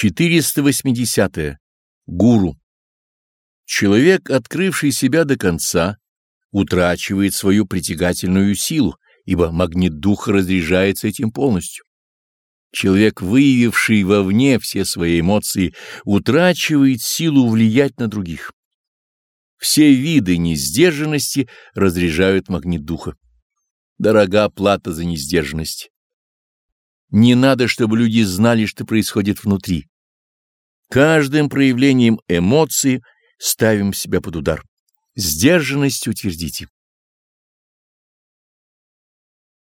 480. -е. Гуру. Человек, открывший себя до конца, утрачивает свою притягательную силу, ибо магнит духа разряжается этим полностью. Человек, выявивший вовне все свои эмоции, утрачивает силу влиять на других. Все виды несдержанности разряжают магнит духа. Дорога плата за несдержанность. Не надо, чтобы люди знали, что происходит внутри. Каждым проявлением эмоций ставим себя под удар. Сдержанность утвердите.